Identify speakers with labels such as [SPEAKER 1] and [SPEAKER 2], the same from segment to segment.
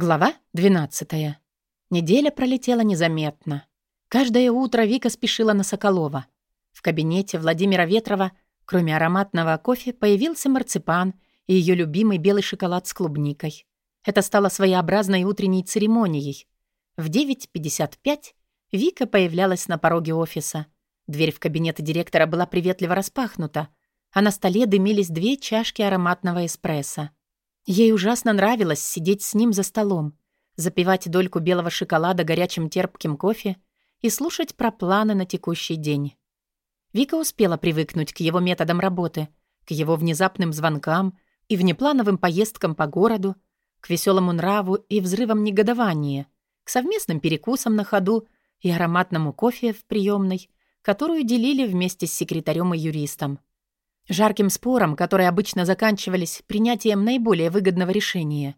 [SPEAKER 1] Глава 12. Неделя пролетела незаметно. Каждое утро Вика спешила на Соколова. В кабинете Владимира Ветрова, кроме ароматного кофе, появился марципан и ее любимый белый шоколад с клубникой. Это стало своеобразной утренней церемонией. В 9.55 Вика появлялась на пороге офиса. Дверь в кабинет директора была приветливо распахнута, а на столе дымились две чашки ароматного эспрессо. Ей ужасно нравилось сидеть с ним за столом, запивать дольку белого шоколада горячим терпким кофе и слушать про планы на текущий день. Вика успела привыкнуть к его методам работы, к его внезапным звонкам и внеплановым поездкам по городу, к веселому нраву и взрывам негодования, к совместным перекусам на ходу и ароматному кофе в приемной, которую делили вместе с секретарем и юристом. Жарким спором, которые обычно заканчивались принятием наиболее выгодного решения.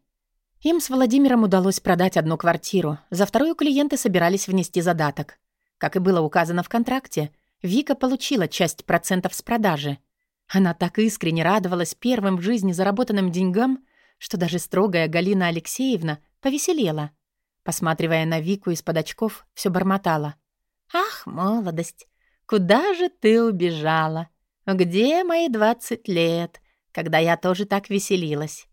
[SPEAKER 1] Им с Владимиром удалось продать одну квартиру, за вторую клиенты собирались внести задаток. Как и было указано в контракте, Вика получила часть процентов с продажи. Она так искренне радовалась первым в жизни заработанным деньгам, что даже строгая Галина Алексеевна повеселела. Посматривая на Вику из-под очков, все бормотала. «Ах, молодость, куда же ты убежала?» Где мои двадцать лет, когда я тоже так веселилась?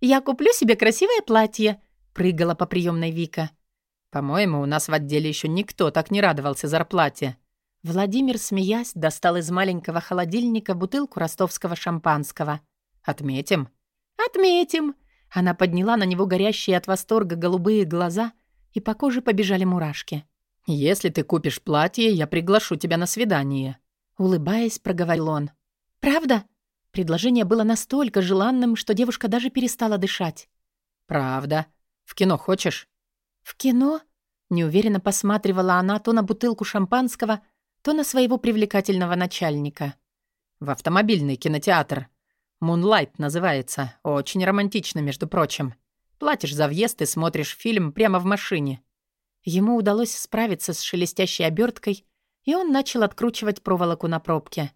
[SPEAKER 1] Я куплю себе красивое платье, прыгала по приемной Вика.
[SPEAKER 2] По-моему, у нас в отделе еще никто так не радовался зарплате.
[SPEAKER 1] Владимир, смеясь, достал из маленького холодильника бутылку ростовского шампанского.
[SPEAKER 2] Отметим.
[SPEAKER 1] Отметим. Она подняла на него горящие от восторга голубые глаза, и по коже побежали мурашки.
[SPEAKER 2] Если ты купишь платье, я приглашу тебя на свидание.
[SPEAKER 1] Улыбаясь, проговорил он. «Правда?» Предложение было настолько желанным, что девушка даже перестала дышать.
[SPEAKER 2] «Правда. В кино хочешь?»
[SPEAKER 1] «В кино?» Неуверенно посматривала она то на бутылку шампанского, то на своего привлекательного начальника.
[SPEAKER 2] «В автомобильный кинотеатр. Moonlight называется. Очень романтично, между прочим. Платишь за въезд и смотришь фильм прямо в машине».
[SPEAKER 1] Ему удалось справиться с шелестящей оберткой и он начал откручивать проволоку на пробке.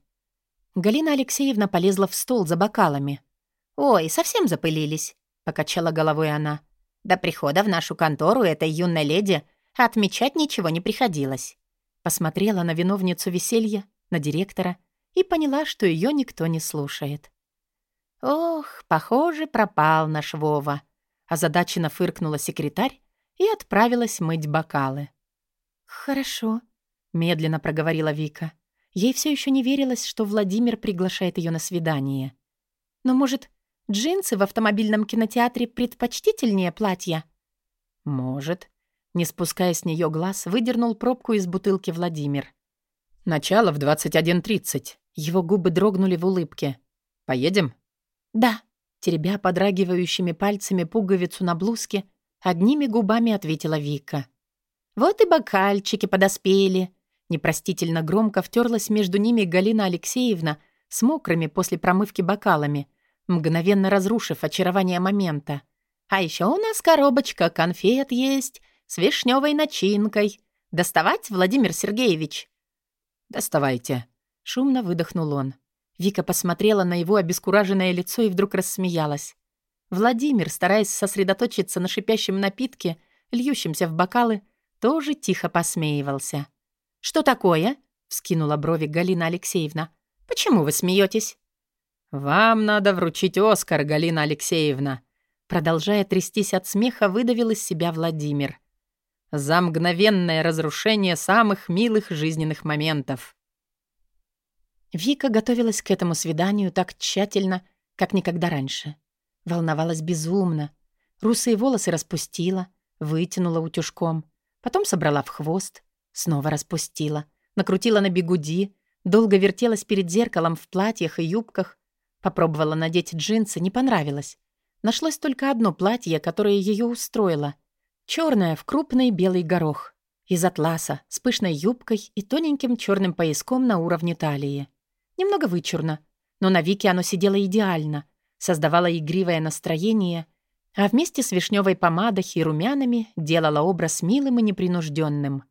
[SPEAKER 1] Галина Алексеевна полезла в стол за бокалами. «Ой, совсем запылились», — покачала головой она. «До прихода в нашу контору этой юной леди отмечать ничего не приходилось». Посмотрела на виновницу веселья, на директора и поняла, что ее никто не слушает. «Ох, похоже, пропал наш Вова», — озадаченно фыркнула секретарь и отправилась мыть бокалы. «Хорошо», медленно проговорила Вика. Ей все еще не верилось, что Владимир приглашает ее на свидание. Но, может, джинсы в автомобильном кинотеатре предпочтительнее платья?
[SPEAKER 2] Может.
[SPEAKER 1] Не спуская с нее глаз, выдернул пробку из бутылки Владимир.
[SPEAKER 2] Начало в 21.30.
[SPEAKER 1] Его губы дрогнули в улыбке.
[SPEAKER 2] Поедем?
[SPEAKER 1] Да. Теребя подрагивающими пальцами пуговицу на блузке, одними губами ответила Вика. Вот и бокальчики подоспели. Непростительно громко втерлась между ними Галина Алексеевна с мокрыми после промывки бокалами, мгновенно разрушив очарование момента. «А еще у нас коробочка конфет есть с вишневой начинкой. Доставать, Владимир Сергеевич?»
[SPEAKER 2] «Доставайте», — шумно выдохнул он.
[SPEAKER 1] Вика посмотрела на его обескураженное лицо и вдруг рассмеялась. Владимир, стараясь сосредоточиться на шипящем напитке, льющемся в бокалы, тоже тихо посмеивался. «Что такое?» — вскинула брови Галина Алексеевна. «Почему вы смеетесь?»
[SPEAKER 2] «Вам надо вручить Оскар, Галина Алексеевна»,
[SPEAKER 1] продолжая трястись от смеха, выдавил из себя Владимир.
[SPEAKER 2] «За мгновенное разрушение самых милых жизненных моментов».
[SPEAKER 1] Вика готовилась к этому свиданию так тщательно, как никогда раньше. Волновалась безумно. Русые волосы распустила, вытянула утюжком, потом собрала в хвост, Снова распустила, накрутила на бегуди, долго вертелась перед зеркалом в платьях и юбках. Попробовала надеть джинсы, не понравилось. Нашлось только одно платье, которое ее устроило. Черное в крупный белый горох. Из атласа, с пышной юбкой и тоненьким черным пояском на уровне талии. Немного вычурно, но на Вике оно сидело идеально, создавало игривое настроение, а вместе с вишневой помадой и румянами делало образ милым и непринужденным.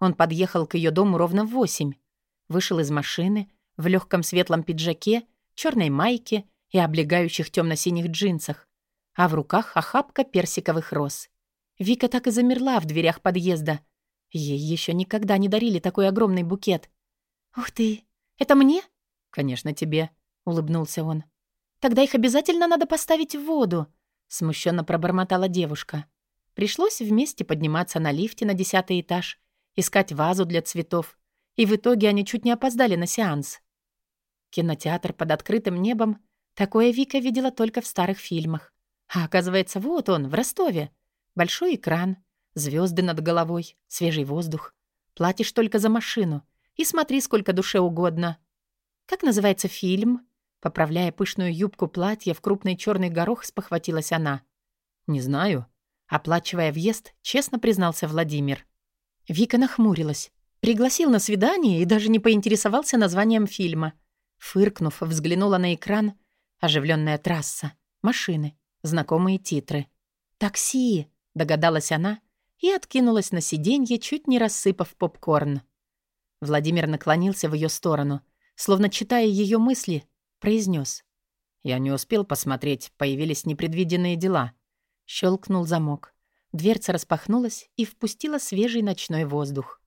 [SPEAKER 1] Он подъехал к ее дому ровно в восемь. Вышел из машины в легком светлом пиджаке, черной майке и облегающих темно-синих джинсах. а в руках охапка персиковых роз. Вика так и замерла в дверях подъезда. Ей еще никогда не дарили такой огромный букет. «Ух ты! Это мне?»
[SPEAKER 2] «Конечно, тебе», — улыбнулся он.
[SPEAKER 1] «Тогда их обязательно надо поставить в воду», — смущенно пробормотала девушка. Пришлось вместе подниматься на лифте на десятый этаж, искать вазу для цветов, и в итоге они чуть не опоздали на сеанс. Кинотеатр под открытым небом — такое Вика видела только в старых фильмах. А оказывается, вот он, в Ростове. Большой экран, звезды над головой, свежий воздух. Платишь только за машину. И смотри, сколько душе угодно. Как называется фильм? Поправляя пышную юбку платья в крупный черный горох, спохватилась она.
[SPEAKER 2] «Не знаю».
[SPEAKER 1] Оплачивая въезд, честно признался Владимир. Вика нахмурилась. Пригласил на свидание и даже не поинтересовался названием фильма. Фыркнув, взглянула на экран. Оживленная трасса, машины, знакомые титры. «Такси!» — догадалась она и откинулась на сиденье, чуть не рассыпав попкорн. Владимир наклонился в ее сторону, словно читая ее мысли, произнес:
[SPEAKER 2] «Я не успел посмотреть, появились непредвиденные дела».
[SPEAKER 1] Щелкнул замок. Дверца распахнулась и впустила свежий ночной воздух.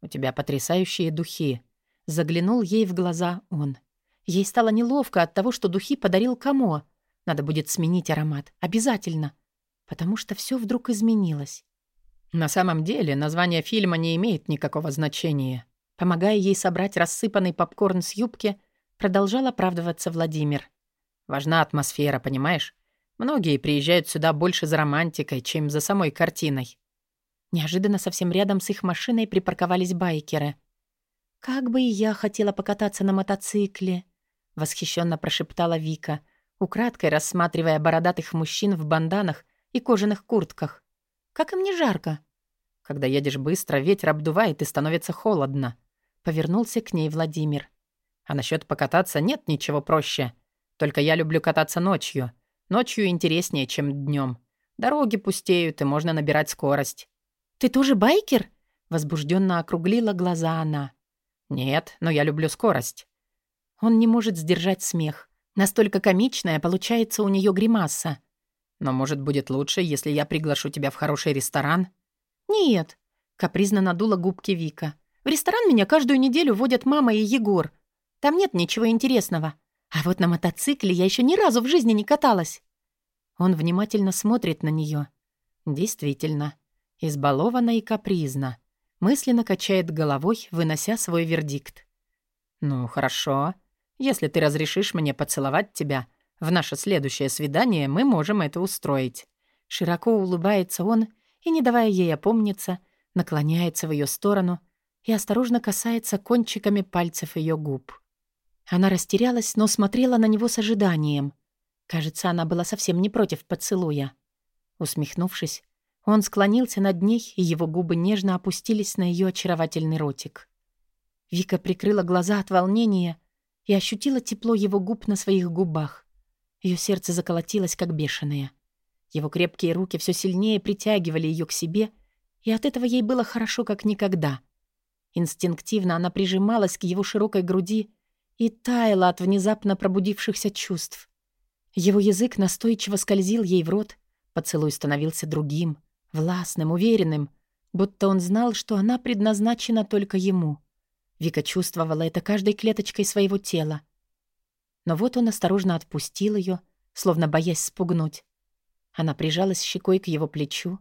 [SPEAKER 2] «У тебя потрясающие духи», —
[SPEAKER 1] заглянул ей в глаза он. Ей стало неловко от того, что духи подарил Камо. Надо будет сменить аромат. Обязательно. Потому что все вдруг изменилось.
[SPEAKER 2] На самом деле название фильма не имеет никакого значения.
[SPEAKER 1] Помогая ей собрать рассыпанный попкорн с юбки, продолжал оправдываться Владимир.
[SPEAKER 2] Важна атмосфера, понимаешь? Многие приезжают сюда больше за романтикой, чем за самой картиной.
[SPEAKER 1] Неожиданно совсем рядом с их машиной припарковались байкеры. «Как бы и я хотела покататься на мотоцикле», — восхищенно прошептала Вика, украдкой рассматривая бородатых мужчин в банданах и кожаных куртках. «Как им не жарко?»
[SPEAKER 2] «Когда едешь быстро, ветер обдувает и становится холодно», — повернулся к ней Владимир. «А насчет покататься нет ничего проще. Только я люблю кататься ночью. Ночью интереснее, чем днем. Дороги пустеют, и можно набирать скорость».
[SPEAKER 1] «Ты тоже байкер?» — возбужденно округлила глаза она.
[SPEAKER 2] «Нет, но я люблю скорость».
[SPEAKER 1] Он не может сдержать смех. Настолько комичная получается у нее гримаса.
[SPEAKER 2] «Но, может, будет лучше, если я приглашу тебя в хороший ресторан?»
[SPEAKER 1] «Нет», — капризно надула губки Вика. «В ресторан меня каждую неделю водят мама и Егор. Там нет ничего интересного. А вот на мотоцикле я еще ни разу в жизни не каталась. Он внимательно смотрит на нее. Действительно, избалована и капризна. Мысленно качает головой, вынося свой вердикт.
[SPEAKER 2] «Ну, хорошо. Если ты разрешишь мне поцеловать тебя, в наше следующее свидание мы можем это устроить».
[SPEAKER 1] Широко улыбается он и, не давая ей опомниться, наклоняется в ее сторону и осторожно касается кончиками пальцев ее губ. Она растерялась, но смотрела на него с ожиданием. Кажется, она была совсем не против поцелуя. Усмехнувшись, он склонился над ней, и его губы нежно опустились на ее очаровательный ротик. Вика прикрыла глаза от волнения и ощутила тепло его губ на своих губах. Ее сердце заколотилось, как бешеное. Его крепкие руки все сильнее притягивали ее к себе, и от этого ей было хорошо, как никогда. Инстинктивно она прижималась к его широкой груди и таяла от внезапно пробудившихся чувств. Его язык настойчиво скользил ей в рот, поцелуй становился другим, властным, уверенным, будто он знал, что она предназначена только ему. Вика чувствовала это каждой клеточкой своего тела. Но вот он осторожно отпустил ее, словно боясь спугнуть. Она прижалась щекой к его плечу.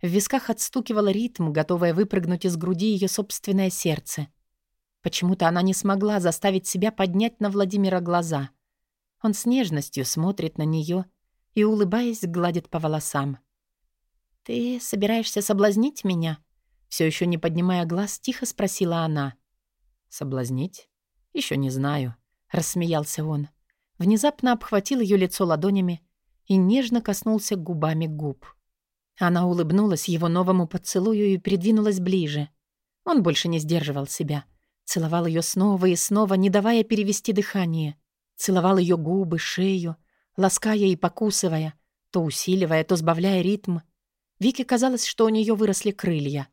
[SPEAKER 1] В висках отстукивала ритм, готовая выпрыгнуть из груди ее собственное сердце — Почему-то она не смогла заставить себя поднять на Владимира глаза. Он с нежностью смотрит на нее и, улыбаясь, гладит по волосам. «Ты собираешься соблазнить меня?» Все еще не поднимая глаз, тихо спросила она.
[SPEAKER 2] «Соблазнить? Еще не знаю», — рассмеялся он.
[SPEAKER 1] Внезапно обхватил ее лицо ладонями и нежно коснулся губами губ. Она улыбнулась его новому поцелую и придвинулась ближе. Он больше не сдерживал себя — Целовал ее снова и снова, не давая перевести дыхание. Целовал ее губы, шею, лаская и покусывая, то усиливая, то сбавляя ритм. Вике казалось, что у нее выросли крылья.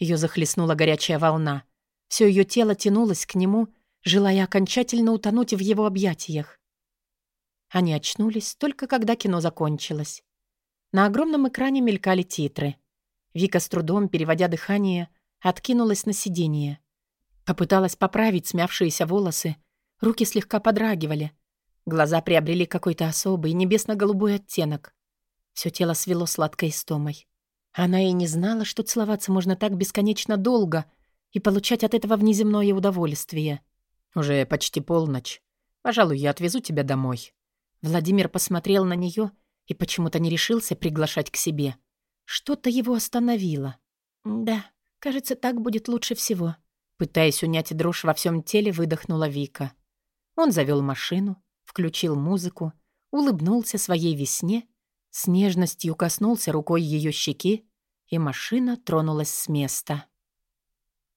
[SPEAKER 1] Ее захлестнула горячая волна. Все ее тело тянулось к нему, желая окончательно утонуть в его объятиях. Они очнулись только когда кино закончилось. На огромном экране мелькали титры. Вика с трудом, переводя дыхание, откинулась на сиденье. Попыталась поправить смявшиеся волосы. Руки слегка подрагивали. Глаза приобрели какой-то особый небесно-голубой оттенок. Все тело свело сладкой истомой. Она и не знала, что целоваться можно так бесконечно долго и получать от этого внеземное удовольствие.
[SPEAKER 2] «Уже почти полночь. Пожалуй, я отвезу тебя домой».
[SPEAKER 1] Владимир посмотрел на нее и почему-то не решился приглашать к себе. Что-то его остановило. «Да, кажется, так будет лучше всего», Пытаясь унять дрожь во всем теле, выдохнула Вика. Он завел машину, включил музыку, улыбнулся своей весне, с нежностью коснулся рукой ее щеки, и машина тронулась с места.